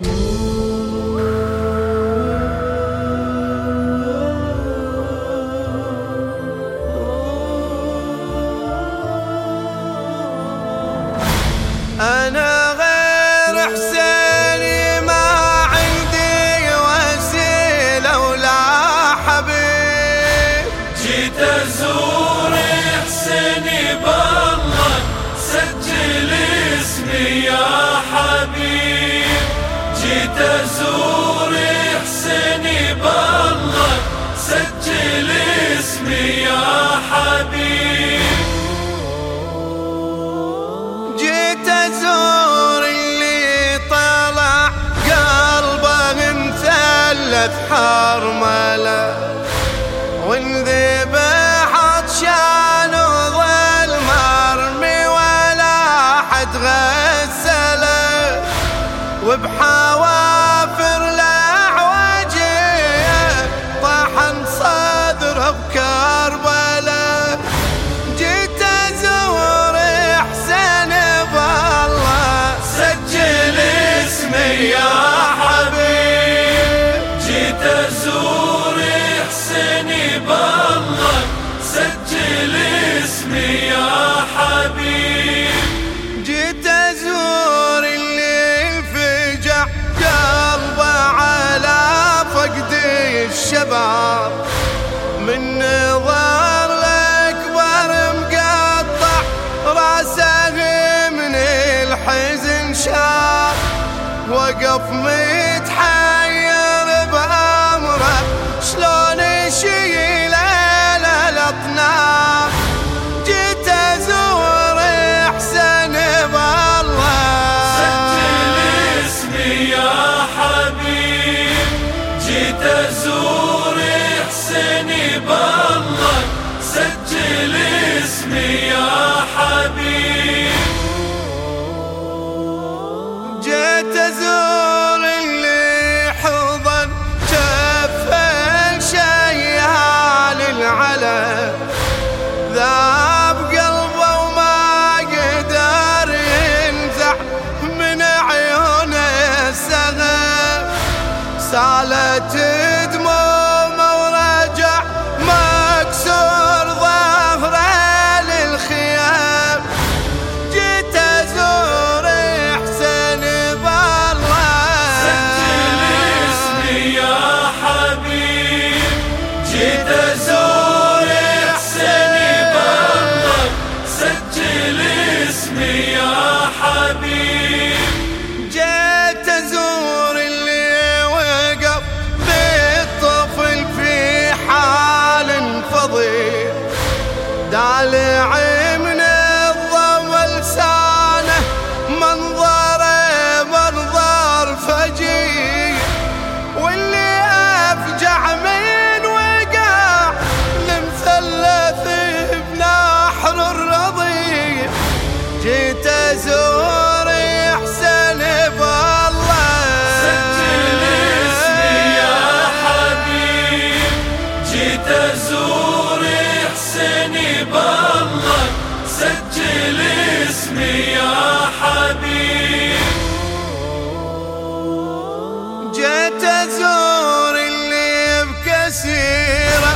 嗯 كرملة وانذبح عطشان وظل مرمي ولا حد غسله. وبحاول اسمي يا حبيب. جيت أزور اللي انفجع قلبه على فقد الشباب. من نظر الأكبر مقطع رأسه من الحزن شاب. وقف من زور اللي بكسيرة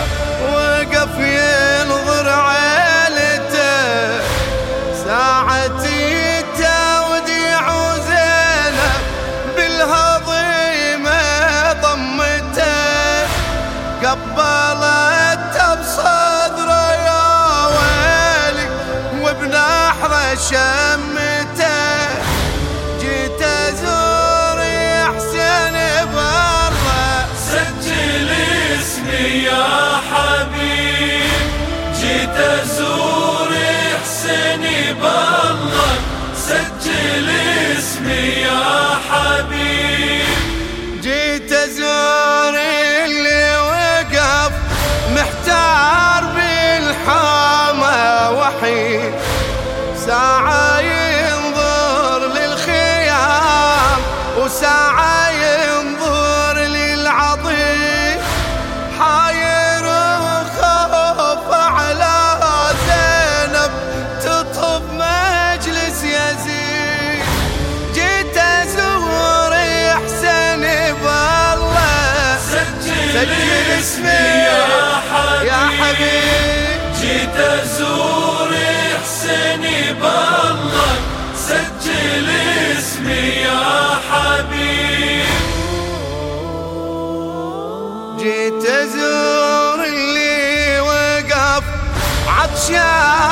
وقف ينظر عيلته. ساعتي توديع زينب بالهضيمة ضمته. قبلته بصدره يا ويلي وبنحره شم Brothers. اسمي يا حبيب يا حبيب جيت أزور حسيني بالله. سجل اسمي يا حبيب. جيت أزور اللي وقف. عطشان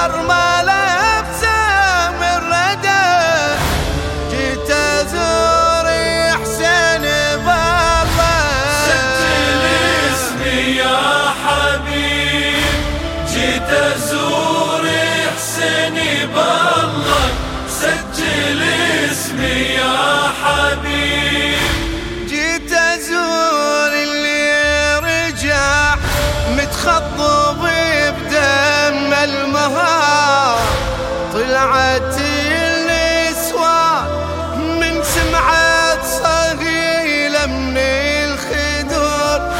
حرمله بسام الردى جيت ازور حسين بابا. سجل اسمي يا حبيب. جيت ازور حسيني بالله سجل اسمي يا طلعت النسوان من سمعت صهيلة من الخدور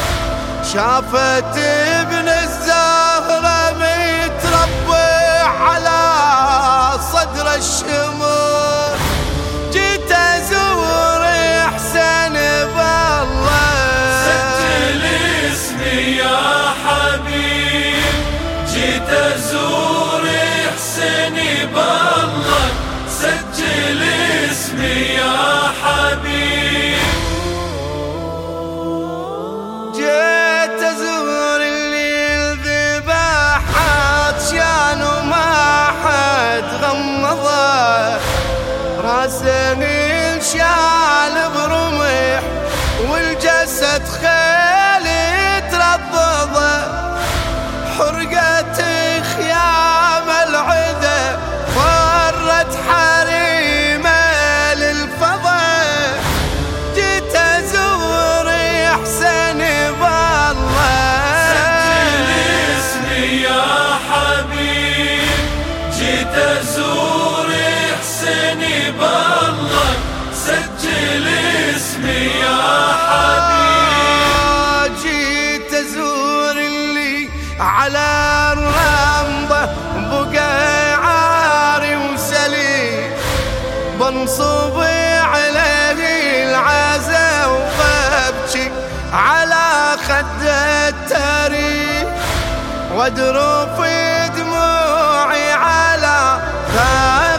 شافت ابن بنصب عليه العزا وببكي على خد التاريخ وادرف دموعي على المهشة